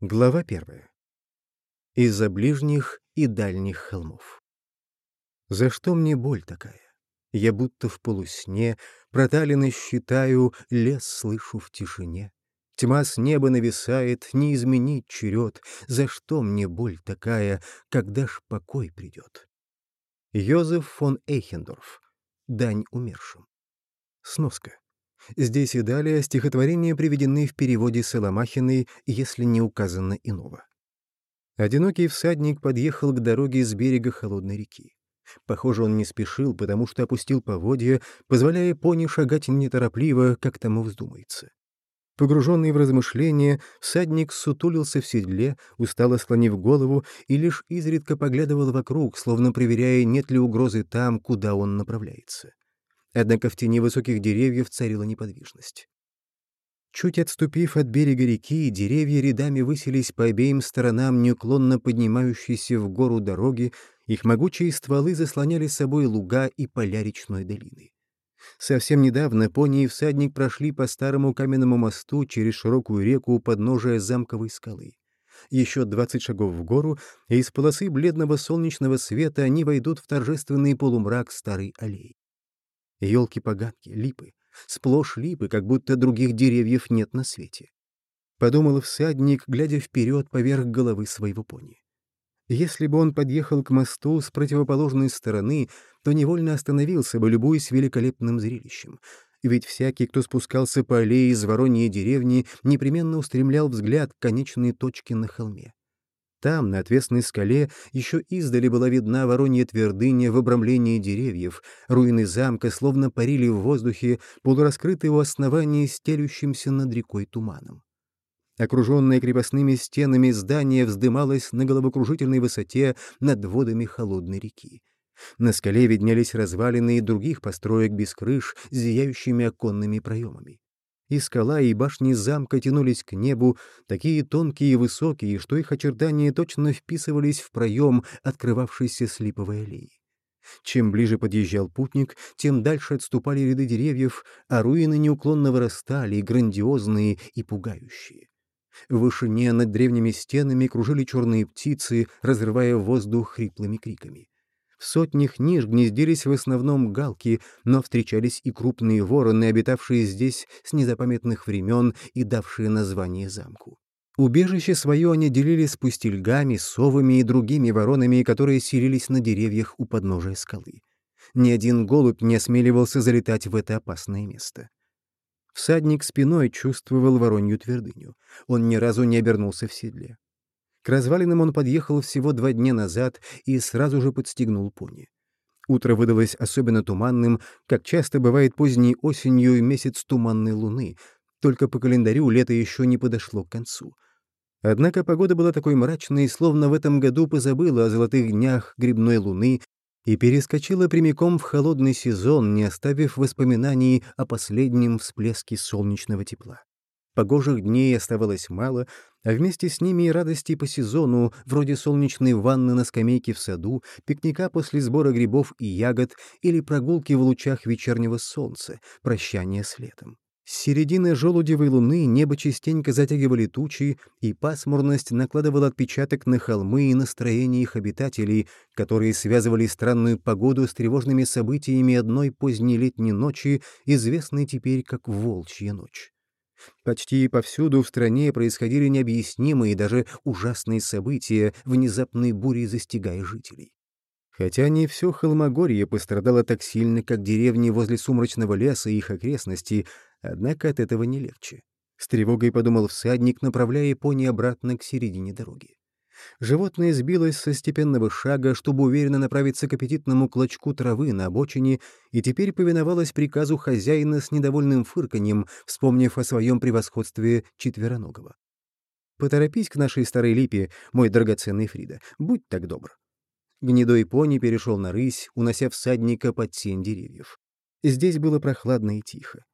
Глава первая. Из-за ближних и дальних холмов. За что мне боль такая? Я будто в полусне, проталины считаю, лес слышу в тишине. Тьма с неба нависает, не изменить черед. За что мне боль такая, когда ж покой придет? Йозеф фон Эйхендорф. Дань умершим. Сноска. Здесь и далее стихотворения приведены в переводе Соломахиной, если не указано иного. Одинокий всадник подъехал к дороге с берега холодной реки. Похоже, он не спешил, потому что опустил поводья, позволяя пони шагать неторопливо, как тому вздумается. Погруженный в размышления, всадник сутулился в седле, устало склонив голову и лишь изредка поглядывал вокруг, словно проверяя, нет ли угрозы там, куда он направляется. Однако в тени высоких деревьев царила неподвижность. Чуть отступив от берега реки, деревья рядами высились по обеим сторонам неуклонно поднимающейся в гору дороги, их могучие стволы заслоняли собой луга и поля речной долины. Совсем недавно пони и всадник прошли по старому каменному мосту через широкую реку у подножия замковой скалы. Еще двадцать шагов в гору, и из полосы бледного солнечного света они войдут в торжественный полумрак старой аллеи. Елки-поганки, липы. Сплошь липы, как будто других деревьев нет на свете. Подумал всадник, глядя вперед поверх головы своего пони. Если бы он подъехал к мосту с противоположной стороны, то невольно остановился бы, любуясь великолепным зрелищем. Ведь всякий, кто спускался по аллее из Вороньей деревни, непременно устремлял взгляд к конечной точке на холме. Там, на отвесной скале, еще издали была видна воронья твердыня в обрамлении деревьев, руины замка словно парили в воздухе, полураскрытые у основания стелющимся над рекой туманом. Окруженное крепостными стенами здание вздымалось на головокружительной высоте над водами холодной реки. На скале виднелись развалины других построек без крыш зияющими оконными проемами. И скала, и башни замка тянулись к небу, такие тонкие и высокие, что их очертания точно вписывались в проем, открывавшийся с аллеи. Чем ближе подъезжал путник, тем дальше отступали ряды деревьев, а руины неуклонно вырастали, грандиозные и пугающие. В вышине над древними стенами кружили черные птицы, разрывая воздух хриплыми криками. В сотнях ниш гнездились в основном галки, но встречались и крупные вороны, обитавшие здесь с незапамятных времен и давшие название замку. Убежище свое они делили с пустельгами, совами и другими воронами, которые селились на деревьях у подножия скалы. Ни один голубь не осмеливался залетать в это опасное место. Всадник спиной чувствовал воронью твердыню. Он ни разу не обернулся в седле. К развалинам он подъехал всего два дня назад и сразу же подстегнул пони. Утро выдалось особенно туманным, как часто бывает поздней осенью месяц туманной луны, только по календарю лето еще не подошло к концу. Однако погода была такой мрачной, словно в этом году позабыла о золотых днях грибной луны и перескочила прямиком в холодный сезон, не оставив воспоминаний о последнем всплеске солнечного тепла. Погожих дней оставалось мало, а вместе с ними и радости по сезону, вроде солнечной ванны на скамейке в саду, пикника после сбора грибов и ягод или прогулки в лучах вечернего солнца, прощания с летом. С середины желудевой луны небо частенько затягивали тучи, и пасмурность накладывала отпечаток на холмы и настроение их обитателей, которые связывали странную погоду с тревожными событиями одной поздней летней ночи, известной теперь как «Волчья ночь». Почти повсюду в стране происходили необъяснимые даже ужасные события, внезапной бури застигая жителей. Хотя не все Холмогорье пострадало так сильно, как деревни возле сумрачного леса и их окрестности, однако от этого не легче. С тревогой подумал всадник, направляя пони обратно к середине дороги. Животное сбилось со степенного шага, чтобы уверенно направиться к аппетитному клочку травы на обочине, и теперь повиновалось приказу хозяина с недовольным фырканьем, вспомнив о своем превосходстве четвероногого. «Поторопись к нашей старой липе, мой драгоценный Фрида, будь так добр». Гнедой пони перешел на рысь, унося всадника под тень деревьев. Здесь было прохладно и тихо.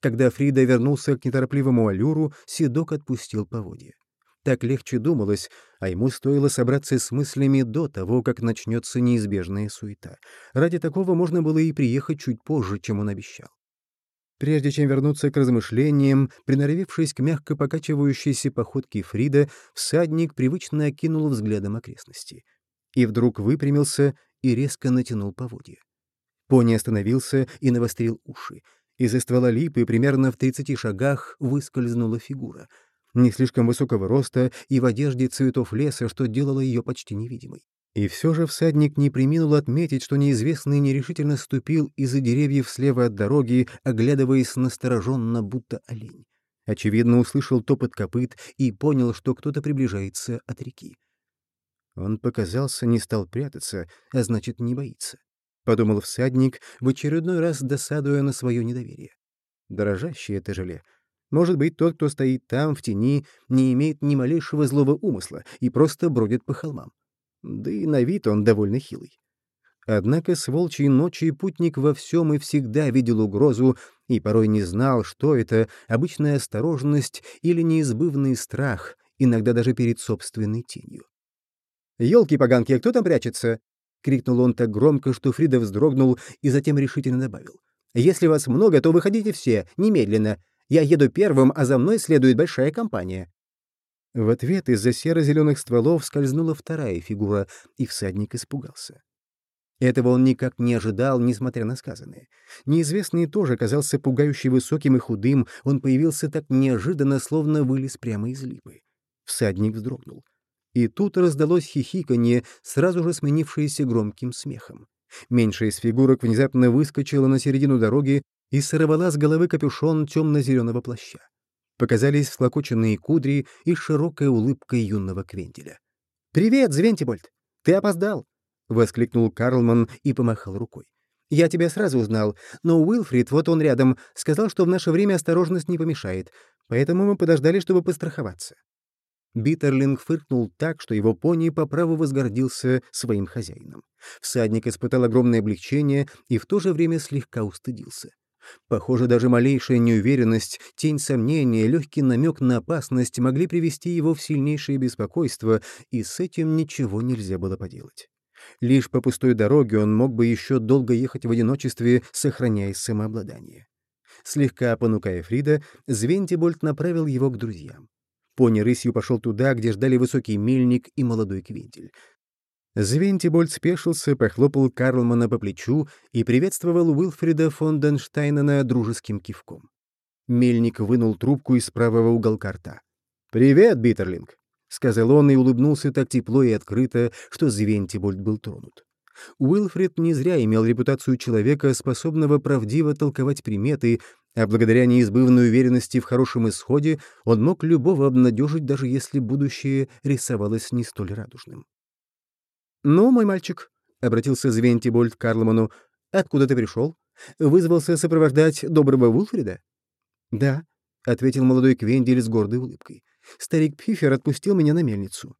Когда Фрида вернулся к неторопливому аллюру, седок отпустил поводья. Так легче думалось, а ему стоило собраться с мыслями до того, как начнется неизбежная суета. Ради такого можно было и приехать чуть позже, чем он обещал. Прежде чем вернуться к размышлениям, приноровившись к мягко покачивающейся походке Фрида, всадник привычно окинул взглядом окрестности. И вдруг выпрямился и резко натянул поводья. Пони остановился и навострил уши. Из-за ствола липы примерно в 30 шагах выскользнула фигура. Не слишком высокого роста и в одежде цветов леса, что делало ее почти невидимой. И все же всадник не приминул отметить, что неизвестный нерешительно ступил из-за деревьев слева от дороги, оглядываясь настороженно, будто олень. Очевидно, услышал топот копыт и понял, что кто-то приближается от реки. Он показался, не стал прятаться, а значит, не боится. Подумал всадник, в очередной раз досадуя на свое недоверие. Дорожащее это желе. Может быть, тот, кто стоит там, в тени, не имеет ни малейшего злого умысла и просто бродит по холмам да и на вид он довольно хилый. Однако с волчьей ночи путник во всем и всегда видел угрозу и порой не знал, что это — обычная осторожность или неизбывный страх, иногда даже перед собственной тенью. «Елки-поганки, а кто там прячется?» — крикнул он так громко, что Фрида вздрогнул и затем решительно добавил. «Если вас много, то выходите все, немедленно. Я еду первым, а за мной следует большая компания». В ответ из-за серо-зеленых стволов скользнула вторая фигура, и всадник испугался. Этого он никак не ожидал, несмотря на сказанное. Неизвестный тоже казался пугающе высоким и худым, он появился так неожиданно, словно вылез прямо из липы. Всадник вздрогнул. И тут раздалось хихиканье, сразу же сменившееся громким смехом. Меньшая из фигурок внезапно выскочила на середину дороги и сорвала с головы капюшон темно-зеленого плаща показались всклокоченные кудри и широкая улыбка юного Квентеля. «Привет, Звентибольд! Ты опоздал!» — воскликнул Карлман и помахал рукой. «Я тебя сразу узнал, но Уилфрид, вот он рядом, сказал, что в наше время осторожность не помешает, поэтому мы подождали, чтобы постраховаться». Биттерлинг фыркнул так, что его пони по праву возгордился своим хозяином. Всадник испытал огромное облегчение и в то же время слегка устыдился. Похоже, даже малейшая неуверенность, тень сомнения, легкий намек на опасность могли привести его в сильнейшее беспокойство, и с этим ничего нельзя было поделать. Лишь по пустой дороге он мог бы еще долго ехать в одиночестве, сохраняя самообладание. Слегка понукая Фрида, Звентибольд направил его к друзьям. Пони рысью пошел туда, где ждали высокий мельник и молодой квинтель. Звентибольд спешился, похлопал Карлмана по плечу и приветствовал Уилфрида фон Денштайнена дружеским кивком. Мельник вынул трубку из правого уголка рта. «Привет, Биттерлинг!» — сказал он и улыбнулся так тепло и открыто, что Звентибольд был тронут. Уилфрид не зря имел репутацию человека, способного правдиво толковать приметы, а благодаря неизбывной уверенности в хорошем исходе он мог любого обнадежить, даже если будущее рисовалось не столь радужным. «Ну, мой мальчик», — обратился Звентибольд к Карлману, — «откуда ты пришел? Вызвался сопровождать доброго Вулфрида?» «Да», — ответил молодой Квендель с гордой улыбкой. «Старик Пифер отпустил меня на мельницу».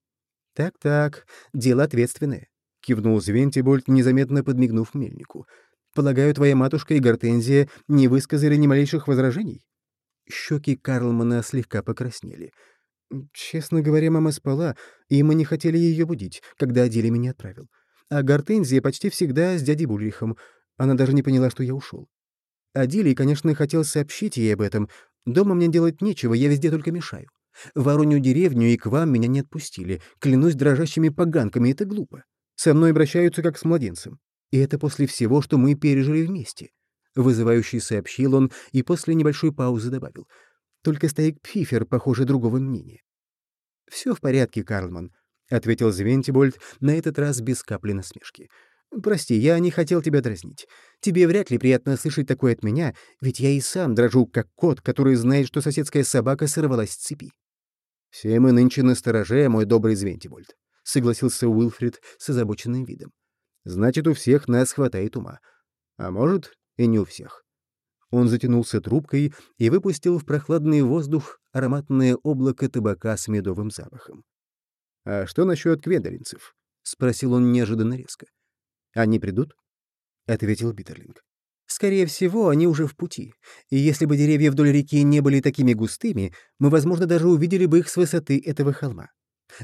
«Так-так, дело ответственное», — кивнул Звентибольд, незаметно подмигнув мельнику. «Полагаю, твоя матушка и Гортензия не высказали ни малейших возражений?» Щеки Карлмана слегка покраснели — Честно говоря, мама спала, и мы не хотели ее будить, когда Адили меня отправил. А Гортензия почти всегда с дядей Бульрихом. Она даже не поняла, что я ушел. Адилий, конечно, хотел сообщить ей об этом. Дома мне делать нечего, я везде только мешаю. В Воронью деревню и к вам меня не отпустили. Клянусь дрожащими поганками, это глупо. Со мной обращаются как с младенцем. И это после всего, что мы пережили вместе. Вызывающий сообщил он и после небольшой паузы добавил — только стоит Пфифер, похоже, другого мнения. «Все в порядке, Карлман», — ответил Звентибольд, на этот раз без капли насмешки. «Прости, я не хотел тебя дразнить. Тебе вряд ли приятно слышать такое от меня, ведь я и сам дрожу, как кот, который знает, что соседская собака сорвалась с цепи». «Все мы нынче на стороже, мой добрый Звентибольд», — согласился Уилфрид с озабоченным видом. «Значит, у всех нас хватает ума. А может, и не у всех. Он затянулся трубкой и выпустил в прохладный воздух ароматное облако табака с медовым запахом. «А что насчет квендолинцев?» — спросил он неожиданно резко. «Они придут?» — ответил Биттерлинг. «Скорее всего, они уже в пути. И если бы деревья вдоль реки не были такими густыми, мы, возможно, даже увидели бы их с высоты этого холма.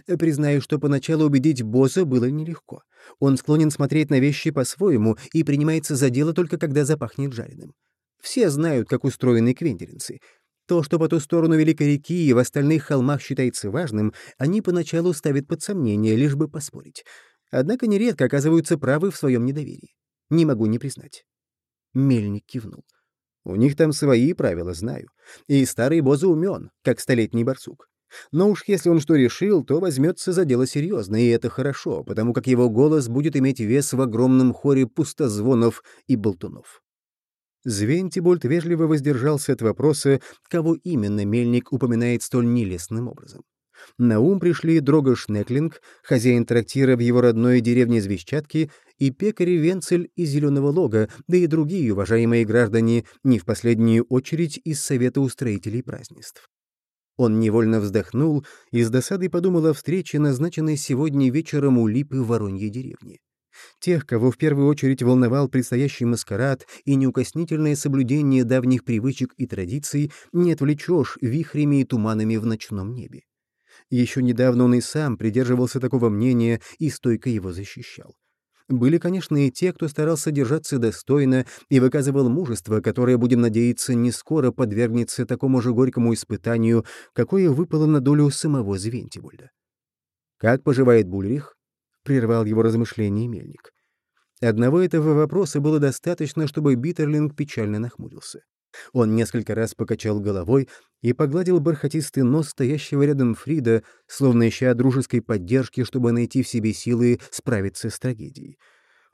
Признаю, что поначалу убедить Боза было нелегко. Он склонен смотреть на вещи по-своему и принимается за дело только когда запахнет жареным. Все знают, как устроены квенделинцы. То, что по ту сторону Великой реки и в остальных холмах считается важным, они поначалу ставят под сомнение, лишь бы поспорить. Однако нередко оказываются правы в своем недоверии. Не могу не признать. Мельник кивнул. У них там свои правила, знаю. И старый Боза умен, как столетний барсук. Но уж если он что решил, то возьмется за дело серьезно, и это хорошо, потому как его голос будет иметь вес в огромном хоре пустозвонов и болтунов. Звентибольд вежливо воздержался от вопроса, кого именно мельник упоминает столь нелестным образом. На ум пришли Дрога Шнеклинг, хозяин трактира в его родной деревне Звещатки, и пекарь Венцель из Зеленого Лога, да и другие уважаемые граждане, не в последнюю очередь из Совета устроителей празднеств. Он невольно вздохнул и с досадой подумал о встрече, назначенной сегодня вечером у Липы в Вороньей деревне. Тех, кого в первую очередь волновал предстоящий маскарад и неукоснительное соблюдение давних привычек и традиций, не отвлечешь вихрями и туманами в ночном небе. Еще недавно он и сам придерживался такого мнения и стойко его защищал. Были, конечно, и те, кто старался держаться достойно и выказывал мужество, которое, будем надеяться, не скоро подвергнется такому же горькому испытанию, какое выпало на долю самого Звентивольда. «Как поживает Бульрих?» — прервал его размышления мельник. Одного этого вопроса было достаточно, чтобы Биттерлинг печально нахмурился. Он несколько раз покачал головой и погладил бархатистый нос стоящего рядом Фрида, словно ища дружеской поддержки, чтобы найти в себе силы справиться с трагедией.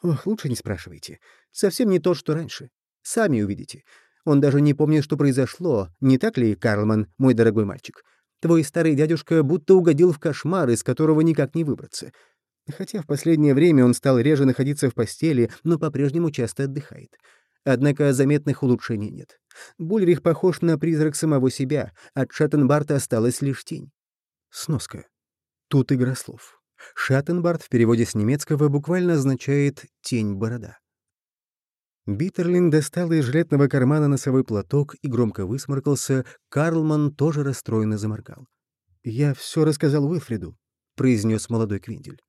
«Ох, лучше не спрашивайте. Совсем не то, что раньше. Сами увидите. Он даже не помнит, что произошло. Не так ли, Карлман, мой дорогой мальчик? Твой старый дядюшка будто угодил в кошмар, из которого никак не выбраться. Хотя в последнее время он стал реже находиться в постели, но по-прежнему часто отдыхает. Однако заметных улучшений нет. Бульрих похож на призрак самого себя, от Шаттенбарта осталась лишь тень. Сноска. Тут игра слов. Шаттенбарт в переводе с немецкого буквально означает «тень-борода». Биттерлин достал из жилетного кармана носовой платок и громко высморкался, Карлман тоже расстроенно заморгал. «Я все рассказал Уилфриду», — произнес молодой Квиндель.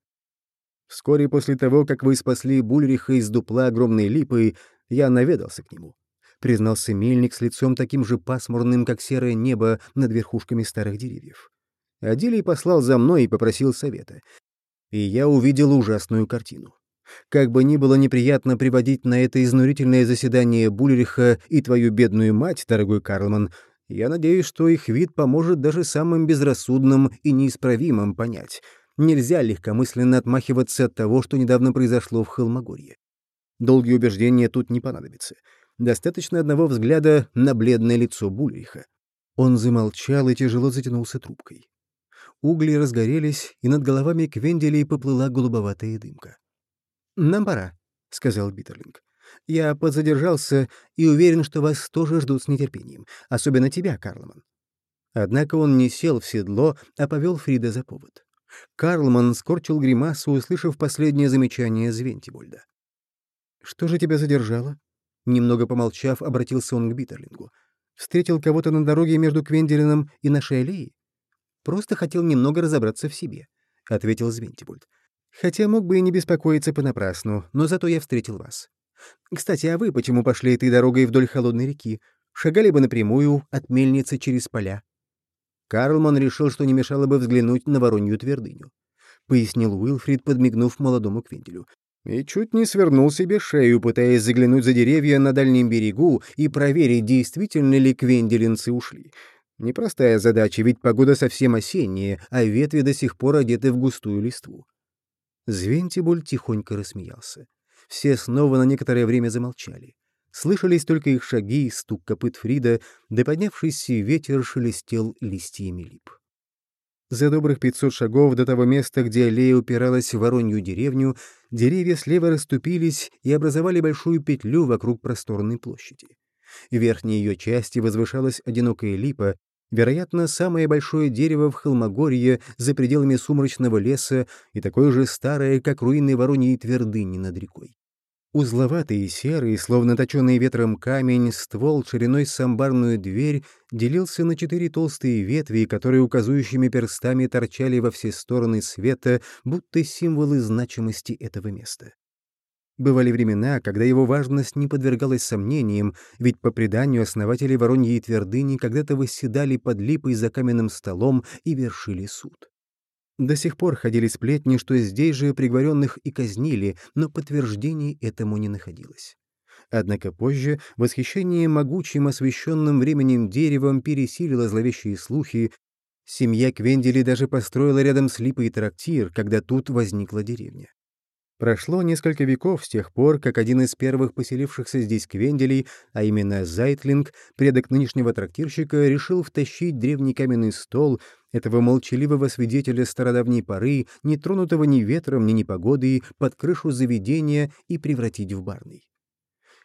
«Вскоре после того, как вы спасли Бульриха из дупла огромной липы, я наведался к нему признался мельник с лицом таким же пасмурным, как серое небо над верхушками старых деревьев. Адилий послал за мной и попросил совета. И я увидел ужасную картину. Как бы ни было неприятно приводить на это изнурительное заседание Булериха и твою бедную мать, дорогой Карлман, я надеюсь, что их вид поможет даже самым безрассудным и неисправимым понять. Нельзя легкомысленно отмахиваться от того, что недавно произошло в Холмогорье. Долгие убеждения тут не понадобятся. Достаточно одного взгляда на бледное лицо Бульриха. Он замолчал и тяжело затянулся трубкой. Угли разгорелись, и над головами Квенделей поплыла голубоватая дымка. «Нам пора», — сказал Биттерлинг. «Я подзадержался и уверен, что вас тоже ждут с нетерпением, особенно тебя, Карлман». Однако он не сел в седло, а повел Фрида за повод. Карлман скорчил гримасу, услышав последнее замечание Звентибольда. «Что же тебя задержало?» Немного помолчав, обратился он к Биттерлингу. «Встретил кого-то на дороге между Квенделином и нашей аллеей?» «Просто хотел немного разобраться в себе», — ответил Звентибульт. «Хотя мог бы и не беспокоиться понапрасну, но зато я встретил вас. Кстати, а вы почему пошли этой дорогой вдоль холодной реки? Шагали бы напрямую от мельницы через поля?» Карлман решил, что не мешало бы взглянуть на Воронью твердыню. — пояснил Уилфрид, подмигнув молодому Квинделю и чуть не свернул себе шею, пытаясь заглянуть за деревья на дальнем берегу и проверить, действительно ли квенделинцы ушли. Непростая задача, ведь погода совсем осенняя, а ветви до сих пор одеты в густую листву. Звентибуль тихонько рассмеялся. Все снова на некоторое время замолчали. Слышались только их шаги, стук копыт Фрида, да поднявшийся ветер шелестел листьями лип. За добрых 500 шагов до того места, где аллея упиралась в Воронью деревню, деревья слева расступились и образовали большую петлю вокруг просторной площади. В верхней ее части возвышалась одинокая липа, вероятно, самое большое дерево в Холмогорье за пределами сумрачного леса и такое же старое, как руины Вороньей твердыни над рекой. Узловатый и серый, словно точенный ветром камень, ствол шириной с амбарную дверь делился на четыре толстые ветви, которые указующими перстами торчали во все стороны света, будто символы значимости этого места. Бывали времена, когда его важность не подвергалась сомнениям, ведь по преданию основатели Вороньей твердыни когда-то восседали под липой за каменным столом и вершили суд. До сих пор ходили сплетни, что здесь же приговоренных и казнили, но подтверждений этому не находилось. Однако позже восхищение могучим освещенным временем деревом пересилило зловещие слухи, семья Квендели даже построила рядом с Липой трактир, когда тут возникла деревня. Прошло несколько веков с тех пор, как один из первых поселившихся здесь квенделей, а именно Зайтлинг, предок нынешнего трактирщика, решил втащить древний каменный стол, этого молчаливого свидетеля стародавней поры, не тронутого ни ветром, ни непогодой, под крышу заведения и превратить в барный.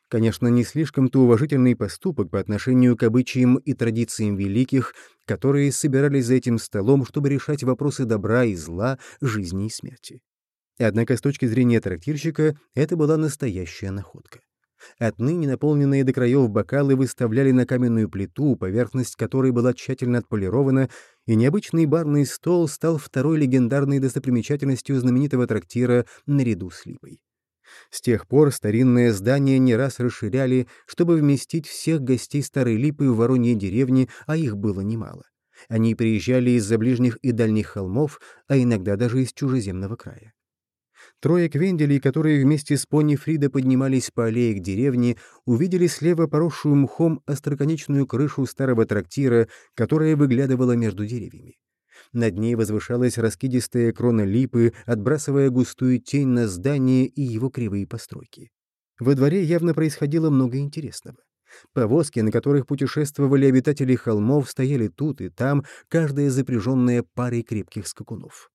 Конечно, не слишком-то уважительный поступок по отношению к обычаям и традициям великих, которые собирались за этим столом, чтобы решать вопросы добра и зла, жизни и смерти. Однако с точки зрения трактирщика это была настоящая находка. Отныне наполненные до краев бокалы выставляли на каменную плиту, поверхность которой была тщательно отполирована, и необычный барный стол стал второй легендарной достопримечательностью знаменитого трактира наряду с Липой. С тех пор старинное здание не раз расширяли, чтобы вместить всех гостей Старой Липы в Вороньей деревне, а их было немало. Они приезжали из-за ближних и дальних холмов, а иногда даже из чужеземного края. Трое квенделей, которые вместе с пони Фрида поднимались по аллее к деревне, увидели слева поросшую мхом остроконечную крышу старого трактира, которая выглядывала между деревьями. Над ней возвышалась раскидистая крона липы, отбрасывая густую тень на здание и его кривые постройки. Во дворе явно происходило много интересного. Повозки, на которых путешествовали обитатели холмов, стояли тут и там, каждая запряженная парой крепких скакунов.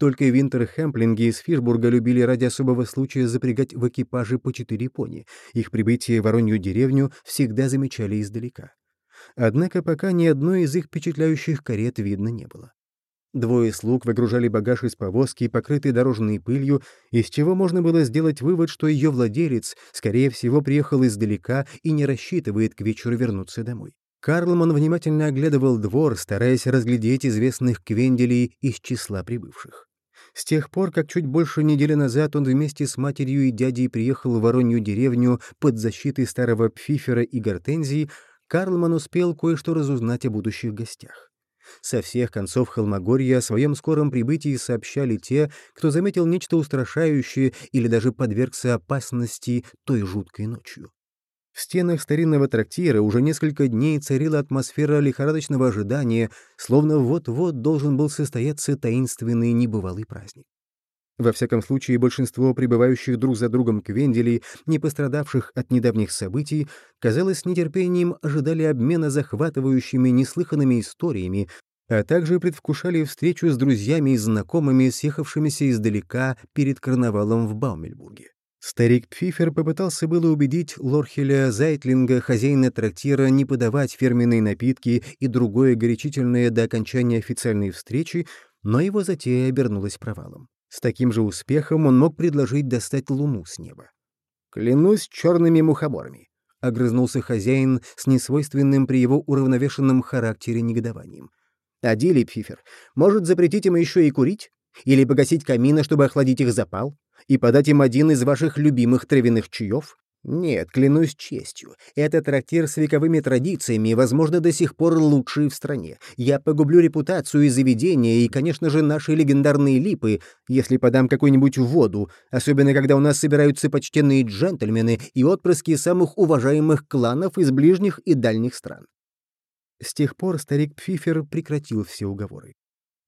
Только Винтерхэмплинги из Фишбурга любили ради особого случая запрягать в экипаже по четыре пони. Их прибытие в Воронью деревню всегда замечали издалека. Однако пока ни одной из их впечатляющих карет видно не было. Двое слуг выгружали багаж из повозки, покрытый дорожной пылью, из чего можно было сделать вывод, что ее владелец, скорее всего, приехал издалека и не рассчитывает к вечеру вернуться домой. Карлман внимательно оглядывал двор, стараясь разглядеть известных квенделей из числа прибывших. С тех пор, как чуть больше недели назад он вместе с матерью и дядей приехал в Воронью деревню под защитой старого Пфифера и Гортензии, Карлман успел кое-что разузнать о будущих гостях. Со всех концов Холмогорья о своем скором прибытии сообщали те, кто заметил нечто устрашающее или даже подвергся опасности той жуткой ночью. В стенах старинного трактира уже несколько дней царила атмосфера лихорадочного ожидания, словно вот-вот должен был состояться таинственный небывалый праздник. Во всяком случае, большинство пребывающих друг за другом квенделей, не пострадавших от недавних событий, казалось, с нетерпением ожидали обмена захватывающими неслыханными историями, а также предвкушали встречу с друзьями и знакомыми, съехавшимися издалека перед карнавалом в Баумельбурге. Старик Пфифер попытался было убедить Лорхеля Зайтлинга, хозяина трактира, не подавать фирменные напитки и другое горячительное до окончания официальной встречи, но его затея обернулась провалом. С таким же успехом он мог предложить достать луну с неба. «Клянусь черными мухоморами», — огрызнулся хозяин с несвойственным при его уравновешенном характере негодованием. «Адили, Пфифер, может, запретить им еще и курить? Или погасить камины, чтобы охладить их запал? И подать им один из ваших любимых травяных чаев? Нет, клянусь честью, это трактир с вековыми традициями и, возможно, до сих пор лучший в стране. Я погублю репутацию и заведения, и, конечно же, наши легендарные липы, если подам какую-нибудь воду, особенно когда у нас собираются почтенные джентльмены и отпрыски самых уважаемых кланов из ближних и дальних стран. С тех пор старик Пфифер прекратил все уговоры.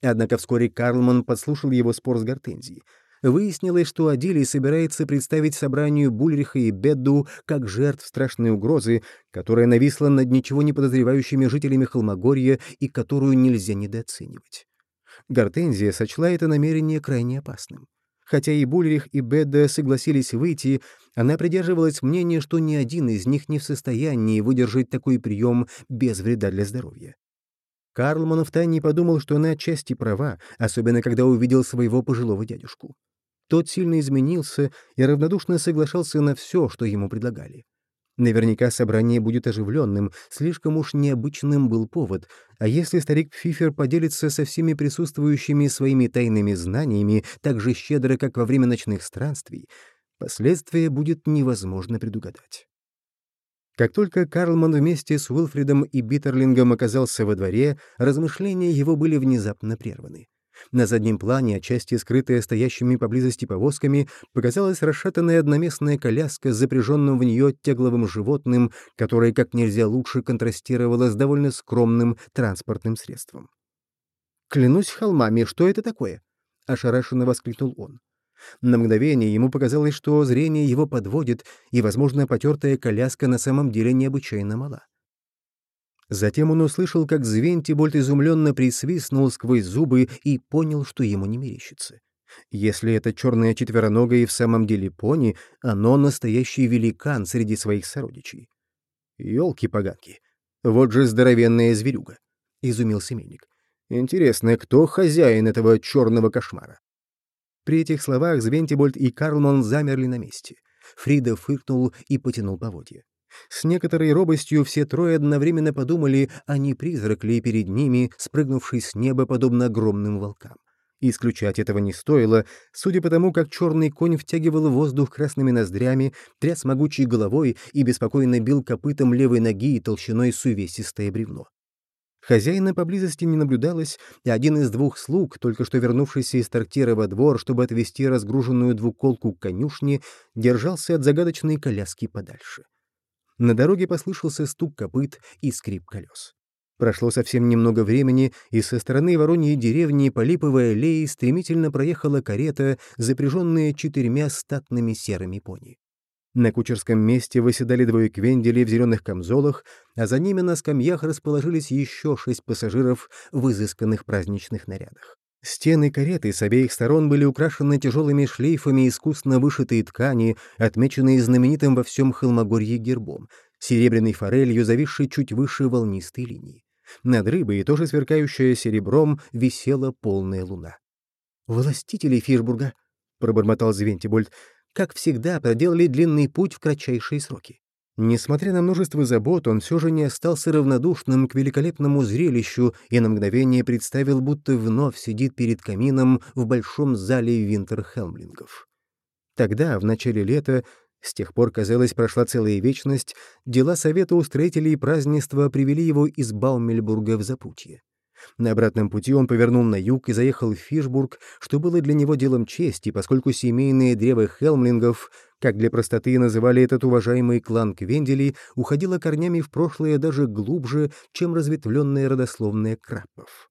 Однако вскоре Карлман подслушал его спор с Гортензией выяснилось, что Адилий собирается представить собранию Бульриха и Бедду как жертв страшной угрозы, которая нависла над ничего не подозревающими жителями Холмогорья и которую нельзя недооценивать. Гортензия сочла это намерение крайне опасным. Хотя и Бульрих, и Бедда согласились выйти, она придерживалась мнения, что ни один из них не в состоянии выдержать такой прием без вреда для здоровья. Карлман втайне подумал, что она отчасти права, особенно когда увидел своего пожилого дядюшку. Тот сильно изменился и равнодушно соглашался на все, что ему предлагали. Наверняка собрание будет оживленным, слишком уж необычным был повод, а если старик Фифер поделится со всеми присутствующими своими тайными знаниями так же щедро, как во время ночных странствий, Последствия будет невозможно предугадать. Как только Карлман вместе с Уилфридом и Биттерлингом оказался во дворе, размышления его были внезапно прерваны. На заднем плане, отчасти скрытая стоящими поблизости повозками, показалась расшатанная одноместная коляска с запряженным в нее тягловым животным, которое как нельзя лучше контрастировало с довольно скромным транспортным средством. «Клянусь холмами, что это такое?» — ошарашенно воскликнул он. На мгновение ему показалось, что зрение его подводит, и, возможно, потертая коляска на самом деле необычайно мала. Затем он услышал, как Звентибольд изумленно присвистнул сквозь зубы и понял, что ему не мерещится. Если это черная четвероногая и в самом деле пони, оно настоящий великан среди своих сородичей. Ёлки-поганки, вот же здоровенная зверюга, — изумился мельник. Интересно, кто хозяин этого черного кошмара? При этих словах Звентибольд и Карлман замерли на месте. Фрида фыркнул и потянул поводья. С некоторой робостью все трое одновременно подумали, а не призрак ли перед ними, спрыгнувший с неба, подобно огромным волкам. Исключать этого не стоило, судя по тому, как черный конь втягивал воздух красными ноздрями, тряс могучей головой и беспокойно бил копытом левой ноги и толщиной с увесистое бревно. Хозяина поблизости не наблюдалось, и один из двух слуг, только что вернувшийся из трактира во двор, чтобы отвезти разгруженную двуколку к конюшне, держался от загадочной коляски подальше. На дороге послышался стук копыт и скрип колес. Прошло совсем немного времени, и со стороны Вороньей деревни по липовой аллее стремительно проехала карета, запряженная четырьмя статными серыми пони. На кучерском месте выседали двое квенделей в зеленых камзолах, а за ними на скамьях расположились еще шесть пассажиров в изысканных праздничных нарядах. Стены кареты с обеих сторон были украшены тяжелыми шлейфами искусно вышитой ткани, отмеченные знаменитым во всем Холмогорье гербом, серебряной форелью, зависшей чуть выше волнистой линии. Над рыбой, тоже сверкающая серебром, висела полная луна. «Властители Фишбурга», — пробормотал Звентибольд, как всегда, проделали длинный путь в кратчайшие сроки. Несмотря на множество забот, он все же не остался равнодушным к великолепному зрелищу и на мгновение представил, будто вновь сидит перед камином в большом зале Винтерхелмлингов. Тогда, в начале лета, с тех пор, казалось, прошла целая вечность, дела Совета устроителей празднества привели его из Баумельбурга в Запутье. На обратном пути он повернул на юг и заехал в Фишбург, что было для него делом чести, поскольку семейное древо Хелмлингов, как для простоты называли этот уважаемый клан Квенделей, уходило корнями в прошлое даже глубже, чем разветвленная родословная Крапов.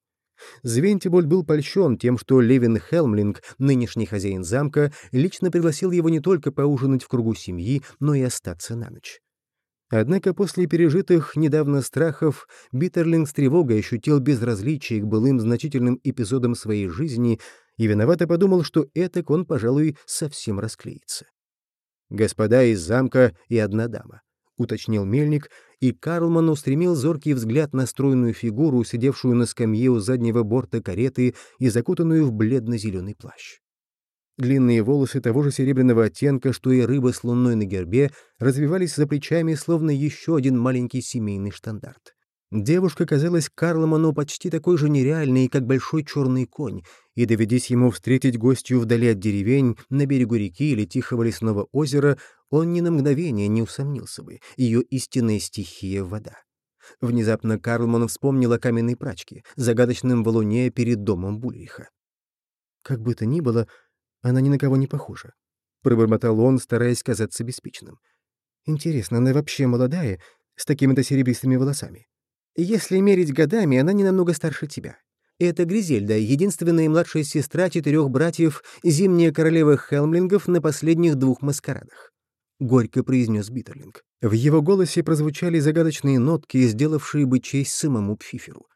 Звентиболь был польщен тем, что Левин Хелмлинг, нынешний хозяин замка, лично пригласил его не только поужинать в кругу семьи, но и остаться на ночь. Однако после пережитых недавно страхов Биттерлинг с тревогой ощутил безразличие к былым значительным эпизодам своей жизни и виновато подумал, что этак он, пожалуй, совсем расклеится. «Господа из замка и одна дама», — уточнил мельник, и Карлман устремил зоркий взгляд на стройную фигуру, сидевшую на скамье у заднего борта кареты и закутанную в бледно-зеленый плащ. Длинные волосы того же серебряного оттенка, что и рыба с луной на гербе, развивались за плечами, словно еще один маленький семейный штандарт. Девушка казалась Карломану почти такой же нереальной, как большой черный конь, и, доведись ему встретить гостью вдали от деревень, на берегу реки или тихого лесного озера, он ни на мгновение не усомнился бы, ее истинная стихия — вода. Внезапно Карлман вспомнил о каменной прачке, загадочном валуне перед домом Бульриха. Как бы то ни было, она ни на кого не похожа. Пробормотал он, стараясь казаться беспечным. Интересно, она вообще молодая, с такими-то серебристыми волосами? Если мерить годами, она не намного старше тебя. Это Гризельда, единственная младшая сестра четырех братьев, зимняя королева Хелмлингов на последних двух маскарадах. Горько произнес Биттерлинг. В его голосе прозвучали загадочные нотки, сделавшие бы честь самому Пфиферу.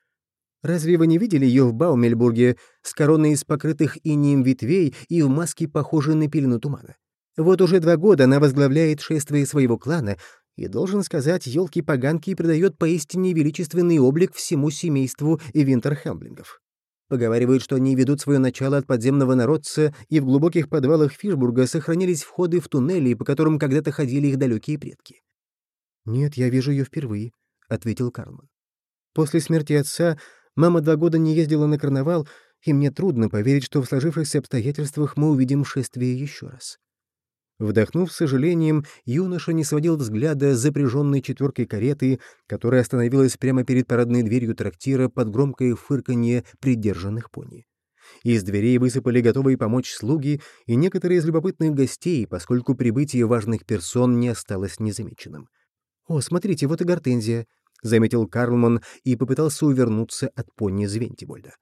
Разве вы не видели ее в Баумельбурге с короной из покрытых инием ветвей и в маске, похожей на пелену тумана? Вот уже два года она возглавляет шествие своего клана, и, должен сказать, елки-поганки придает поистине величественный облик всему семейству Винтерхемблингов. Поговаривают, что они ведут свое начало от подземного народца, и в глубоких подвалах Фишбурга сохранились входы в туннели, по которым когда-то ходили их далекие предки. «Нет, я вижу ее впервые», — ответил Карлман. «После смерти отца Мама два года не ездила на карнавал, и мне трудно поверить, что в сложившихся обстоятельствах мы увидим шествие еще раз. Вдохнув с сожалением, юноша не сводил взгляда с запряженной четверкой кареты, которая остановилась прямо перед парадной дверью трактира под громкое фырканье придержанных пони. Из дверей высыпали готовые помочь слуги и некоторые из любопытных гостей, поскольку прибытие важных персон не осталось незамеченным. «О, смотрите, вот и гортензия», — заметил Карлман и попытался увернуться от пони Звентибольда.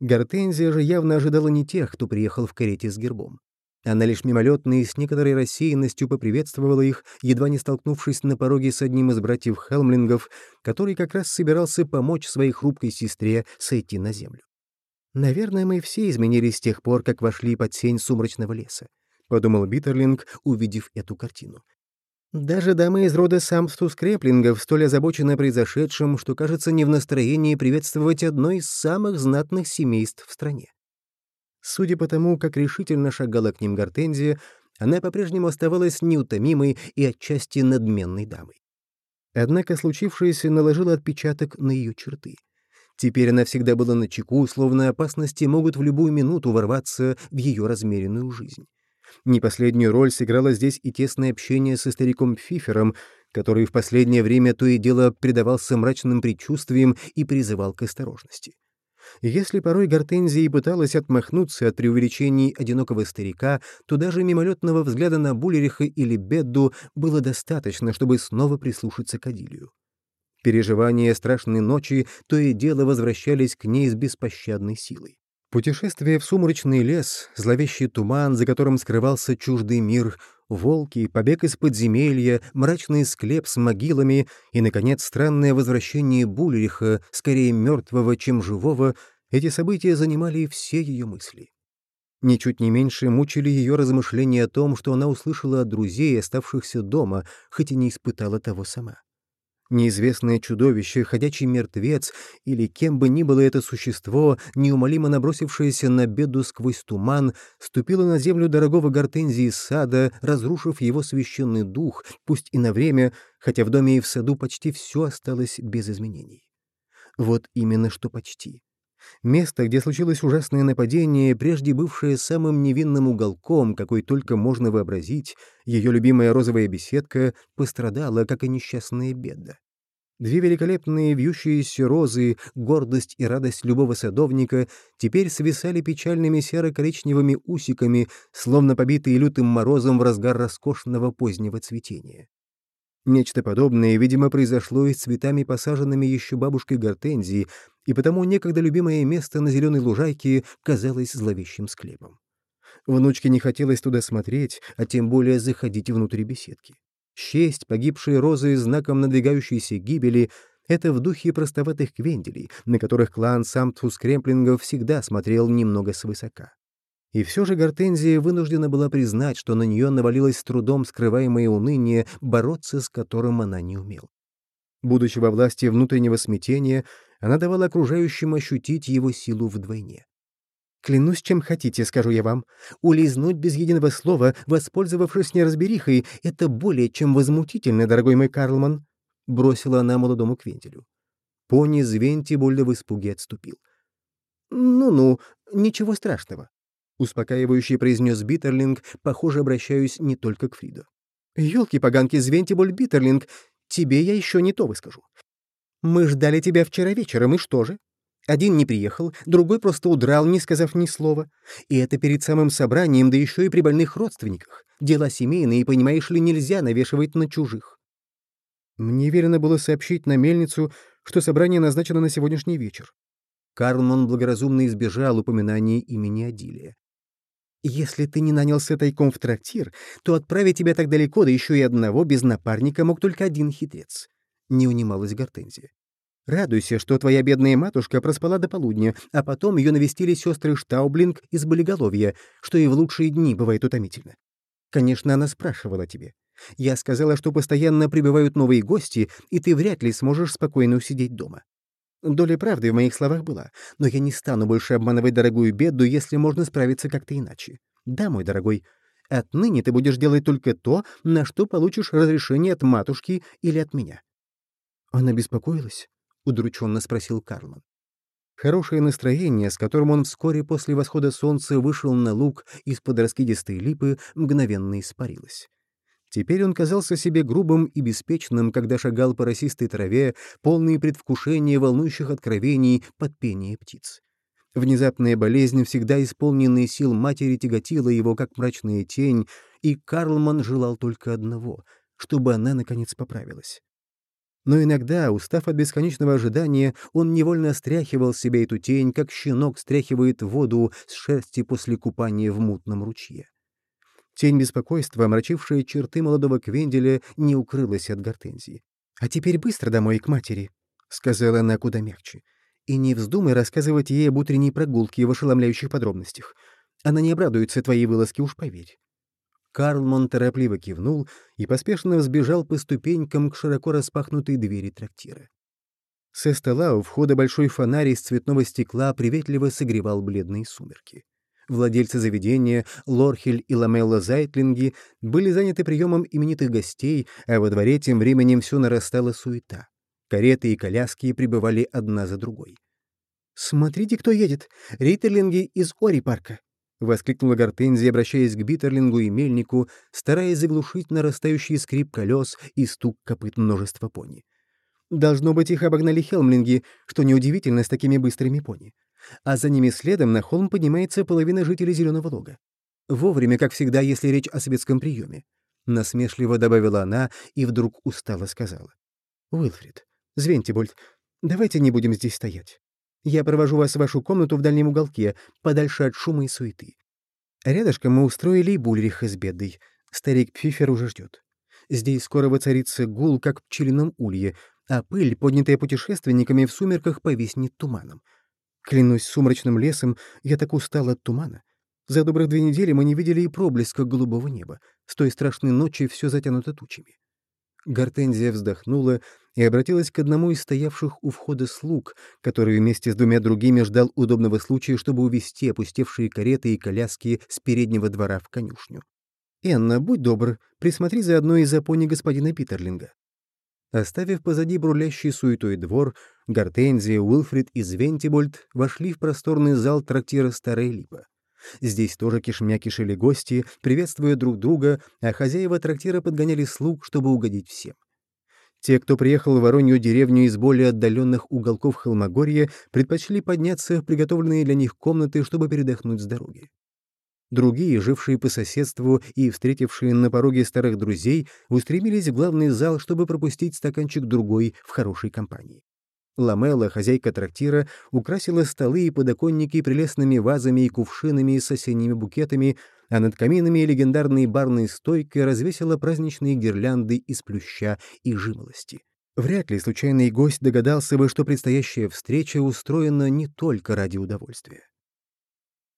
Гортензия же явно ожидала не тех, кто приехал в карете с гербом. Она лишь мимолетно и с некоторой рассеянностью поприветствовала их, едва не столкнувшись на пороге с одним из братьев Хелмлингов, который как раз собирался помочь своей хрупкой сестре сойти на землю. «Наверное, мы все изменились с тех пор, как вошли под сень сумрачного леса», — подумал Биттерлинг, увидев эту картину. Даже дамы из рода Самстус Креплингов столь озабочены произошедшим, что, кажется, не в настроении приветствовать одно из самых знатных семейств в стране. Судя по тому, как решительно шагала к ним Гортензия, она по-прежнему оставалась неутомимой и отчасти надменной дамой. Однако случившееся наложило отпечаток на ее черты. Теперь она всегда была на чеку, словно опасности могут в любую минуту ворваться в ее размеренную жизнь. Не последнюю роль сыграло здесь и тесное общение со стариком Фифером, который в последнее время то и дело предавался мрачным предчувствиям и призывал к осторожности. Если порой Гортензия и пыталась отмахнуться от преувеличений одинокого старика, то даже мимолетного взгляда на Булериха или Бедду было достаточно, чтобы снова прислушаться к Адилию. Переживания страшной ночи то и дело возвращались к ней с беспощадной силой. Путешествие в сумрачный лес, зловещий туман, за которым скрывался чуждый мир, волки, побег из подземелья, мрачный склеп с могилами и, наконец, странное возвращение Булериха, скорее мертвого, чем живого, эти события занимали все ее мысли. Ничуть не меньше мучили ее размышления о том, что она услышала от друзей, оставшихся дома, хоть и не испытала того сама. Неизвестное чудовище, ходячий мертвец или кем бы ни было это существо, неумолимо набросившееся на беду сквозь туман, ступило на землю дорогого гортензии сада, разрушив его священный дух, пусть и на время, хотя в доме и в саду почти все осталось без изменений. Вот именно что почти. Место, где случилось ужасное нападение, прежде бывшее самым невинным уголком, какой только можно вообразить, ее любимая розовая беседка пострадала, как и несчастная беда. Две великолепные вьющиеся розы, гордость и радость любого садовника, теперь свисали печальными серо-коричневыми усиками, словно побитые лютым морозом в разгар роскошного позднего цветения. Нечто подобное, видимо, произошло и с цветами, посаженными еще бабушкой Гортензии, и потому некогда любимое место на зеленой лужайке казалось зловещим склепом. Внучке не хотелось туда смотреть, а тем более заходить внутрь беседки. Честь, погибшие розы знаком надвигающейся гибели — это в духе простоватых квенделей, на которых клан Самтфус Кремплингов всегда смотрел немного свысока. И все же Гортензия вынуждена была признать, что на нее навалилось с трудом скрываемое уныние, бороться с которым она не умела. Будучи во власти внутреннего смятения, она давала окружающим ощутить его силу вдвойне. «Клянусь, чем хотите, скажу я вам. Улизнуть без единого слова, воспользовавшись неразберихой, это более чем возмутительно, дорогой мой Карлман», — бросила она молодому Квентелю. Пони Звенти больно в испуге отступил. «Ну-ну, ничего страшного», — успокаивающий произнес Биттерлинг, похоже, обращаюсь не только к Фриду. «Елки-поганки, Звентиболь Биттерлинг, тебе я еще не то выскажу. Мы ждали тебя вчера вечером, и что же? Один не приехал, другой просто удрал, не сказав ни слова. И это перед самым собранием, да еще и при больных родственниках. Дела семейные, понимаешь ли, нельзя навешивать на чужих. Мне велено было сообщить на мельницу, что собрание назначено на сегодняшний вечер. Карлман благоразумно избежал упоминания имени Адилия. «Если ты не нанялся тайком в трактир, то отправить тебя так далеко, да еще и одного, без напарника, мог только один хитрец не унималась Гортензия. «Радуйся, что твоя бедная матушка проспала до полудня, а потом ее навестили сестры Штаублинг из Болиголовья, что и в лучшие дни бывает утомительно. Конечно, она спрашивала тебе. Я сказала, что постоянно прибывают новые гости, и ты вряд ли сможешь спокойно усидеть дома. Доля правды в моих словах была, но я не стану больше обманывать дорогую беду, если можно справиться как-то иначе. Да, мой дорогой, отныне ты будешь делать только то, на что получишь разрешение от матушки или от меня. «Она беспокоилась?» — удрученно спросил Карлман. Хорошее настроение, с которым он вскоре после восхода солнца вышел на луг из-под раскидистой липы, мгновенно испарилось. Теперь он казался себе грубым и беспечным, когда шагал по росистой траве, полные предвкушения волнующих откровений под пение птиц. Внезапная болезнь, всегда исполненная сил матери, тяготила его, как мрачная тень, и Карлман желал только одного — чтобы она, наконец, поправилась. Но иногда, устав от бесконечного ожидания, он невольно стряхивал с себя эту тень, как щенок стряхивает воду с шерсти после купания в мутном ручье. Тень беспокойства, омрачившая черты молодого Квенделя, не укрылась от гортензии. «А теперь быстро домой к матери», — сказала она куда мягче. «И не вздумай рассказывать ей об утренней прогулке в ошеломляющих подробностях. Она не обрадуется твоей вылазке, уж поверь». Карлмон торопливо кивнул и поспешно взбежал по ступенькам к широко распахнутой двери трактира. Со стола у входа большой фонарь из цветного стекла приветливо согревал бледные сумерки. Владельцы заведения, Лорхель и Ламелла Зайтлинги, были заняты приемом именитых гостей, а во дворе тем временем все нарастала суета. Кареты и коляски прибывали одна за другой. «Смотрите, кто едет! Рейтерлинги из Ори-парка!» — воскликнула Гортензия, обращаясь к Биттерлингу и Мельнику, стараясь заглушить нарастающий скрип колес и стук копыт множества пони. Должно быть, их обогнали хелмлинги, что неудивительно с такими быстрыми пони. А за ними следом на холм поднимается половина жителей Зеленого лога. Вовремя, как всегда, если речь о светском приеме. Насмешливо добавила она и вдруг устало сказала. «Уилфрид, Звентибольд, давайте не будем здесь стоять. Я провожу вас в вашу комнату в дальнем уголке, подальше от шума и суеты. Рядышком мы устроили и Бульриха с бедой. Старик Пфифер уже ждет. Здесь скоро воцарится гул, как в пчелином улье, а пыль, поднятая путешественниками в сумерках, повиснет туманом. Клянусь сумрачным лесом, я так устал от тумана. За добрых две недели мы не видели и проблеска голубого неба. С той страшной ночи все затянуто тучами. Гортензия вздохнула и обратилась к одному из стоявших у входа слуг, который вместе с двумя другими ждал удобного случая, чтобы увести опустевшие кареты и коляски с переднего двора в конюшню. «Энна, будь добр, присмотри за одной из запони господина Питерлинга». Оставив позади брулящий суетой двор, Гортензия, Уилфрид и Звентибольд вошли в просторный зал трактира «Старая Липа». Здесь тоже кишмя кишели гости, приветствуя друг друга, а хозяева трактира подгоняли слуг, чтобы угодить всем. Те, кто приехал в Воронью деревню из более отдаленных уголков Холмогорья, предпочли подняться в приготовленные для них комнаты, чтобы передохнуть с дороги. Другие, жившие по соседству и встретившие на пороге старых друзей, устремились в главный зал, чтобы пропустить стаканчик другой в хорошей компании. Ламела, хозяйка трактира, украсила столы и подоконники прелестными вазами и кувшинами с осенними букетами, а над каминами легендарной барной стойкой развесила праздничные гирлянды из плюща и жимолости. Вряд ли случайный гость догадался бы, что предстоящая встреча устроена не только ради удовольствия.